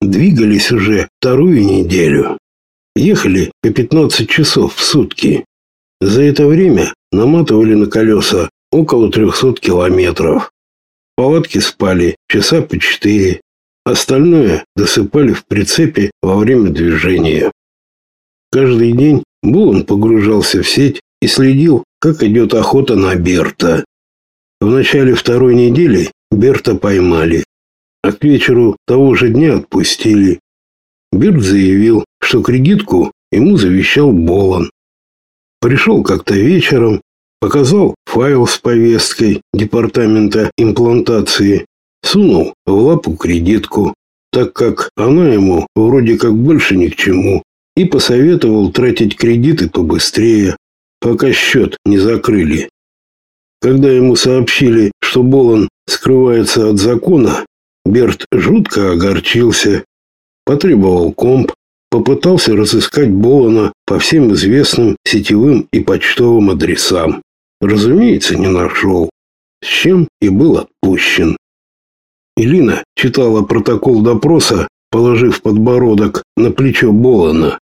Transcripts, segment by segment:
двигались уже вторую неделю. Ехали по 15 часов в сутки. За это время наматывали на колеса около 300 километров. Палатки спали часа по четыре. Остальное досыпали в прицепе во время движения. Каждый день Булан погружался в сеть и следил, как идет охота на Берта. В начале второй недели Берта поймали, а к вечеру того же дня отпустили. Берт заявил, что кредитку ему завещал Болон. Пришел как-то вечером, показал файл с повесткой департамента имплантации, сунул в лапу кредитку, так как она ему вроде как больше ни к чему, и посоветовал тратить кредиты побыстрее, пока счет не закрыли. Когда ему сообщили, что Болон скрывается от закона, Берт жутко огорчился, потребовал комп, попытался разыскать Болона по всем известным сетевым и почтовым адресам. Разумеется, не нашел, с чем и был отпущен. Илина читала протокол допроса, положив подбородок на плечо Болона.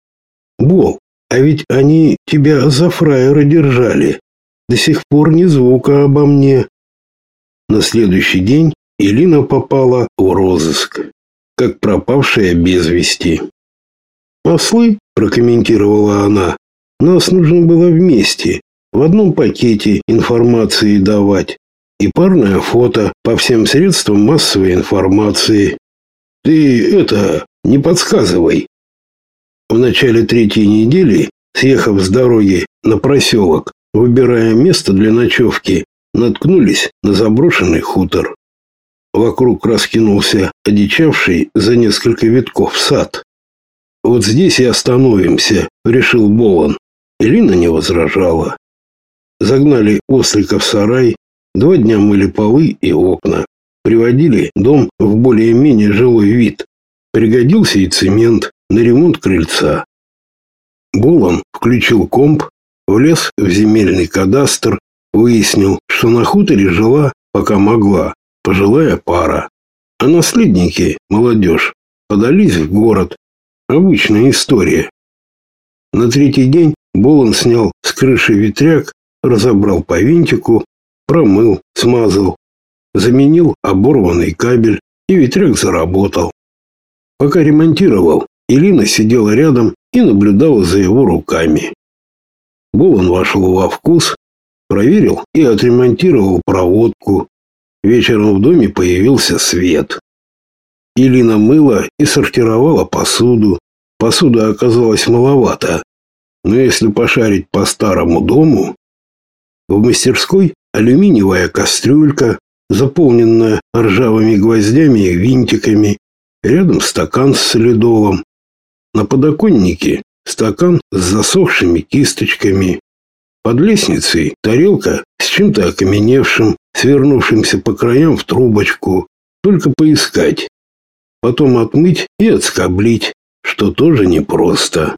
«Бол, а ведь они тебя за фраера держали. До сих пор ни звука обо мне». На следующий день Илина попала в розыск, как пропавшая без вести. «Ослы», – прокомментировала она, – «нас нужно было вместе, в одном пакете информации давать и парное фото по всем средствам массовой информации. Ты это, не подсказывай». В начале третьей недели, съехав с дороги на проселок, выбирая место для ночевки, наткнулись на заброшенный хутор. Вокруг раскинулся одичавший за несколько витков сад. «Вот здесь и остановимся», — решил Болон. Ирина не возражала. Загнали ослика в сарай, два дня мыли полы и окна, приводили дом в более-менее жилой вид. Пригодился и цемент на ремонт крыльца. Болон включил комп, влез в земельный кадастр, выяснил, что на хуторе жила, пока могла, пожилая пара. А наследники, молодежь, подались в город. Обычная история. На третий день Болон снял с крыши ветряк, разобрал по винтику, промыл, смазал, заменил оборванный кабель, и ветряк заработал. Пока ремонтировал, Илина сидела рядом и наблюдала за его руками. Болон вошел во вкус, проверил и отремонтировал проводку, Вечером в доме появился свет. Илина мыла и сортировала посуду. Посуда оказалась маловато. Но если пошарить по старому дому, в мастерской алюминиевая кастрюлька, заполненная ржавыми гвоздями и винтиками, рядом стакан с солидолом. На подоконнике стакан с засохшими кисточками. Под лестницей тарелка с чем-то окаменевшим, свернувшимся по краям в трубочку. Только поискать. Потом отмыть и отскоблить, что тоже непросто.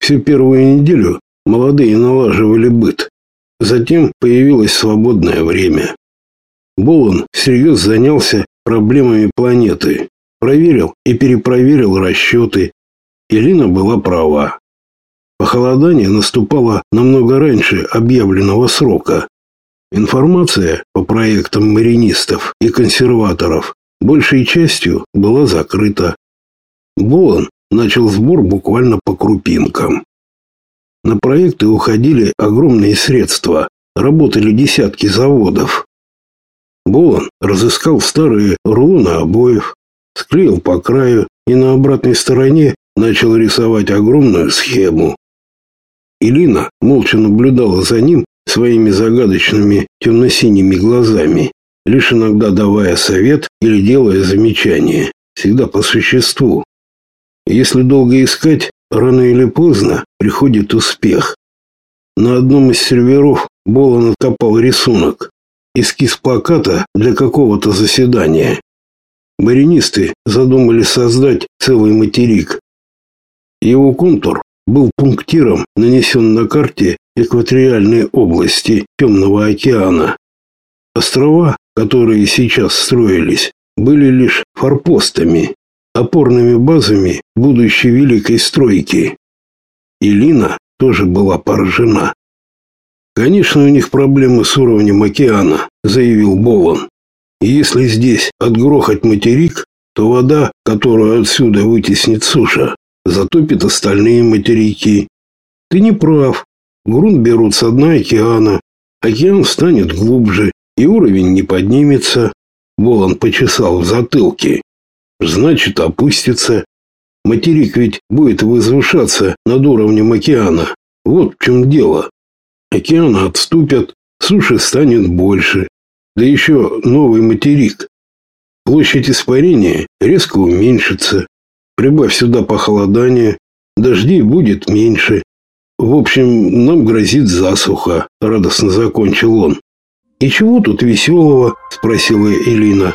Всю первую неделю молодые налаживали быт. Затем появилось свободное время. Болон всерьез занялся проблемами планеты. Проверил и перепроверил расчеты. Ирина была права. Похолодание наступало намного раньше объявленного срока. Информация по проектам маринистов и консерваторов большей частью была закрыта. Болон начал сбор буквально по крупинкам. На проекты уходили огромные средства, работали десятки заводов. Болон разыскал старые рулоны обоев, склеил по краю и на обратной стороне начал рисовать огромную схему. Илина молча наблюдала за ним своими загадочными темно-синими глазами, лишь иногда давая совет или делая замечание, всегда по существу. Если долго искать, рано или поздно приходит успех. На одном из серверов Болон откопал рисунок, эскиз плаката для какого-то заседания. Маринисты задумали создать целый материк. Его контур был пунктиром нанесен на карте экваториальной области Темного океана. Острова, которые сейчас строились, были лишь форпостами. опорными базами будущей великой стройки. Илина тоже была поражена. Конечно, у них проблемы с уровнем океана, заявил Болон. Если здесь отгрохать материк, то вода, которую отсюда вытеснит суша, затопит остальные материки. Ты не прав. Грунт берут с дна океана. Океан станет глубже, и уровень не поднимется. Волан почесал в затылке. Значит, опустится. Материк ведь будет возвышаться над уровнем океана. Вот в чем дело. Океаны отступят, суши станет больше. Да еще новый материк. Площадь испарения резко уменьшится. Прибавь сюда похолодание, дождей будет меньше. В общем, нам грозит засуха, радостно закончил он. И чего тут веселого? спросила Элина.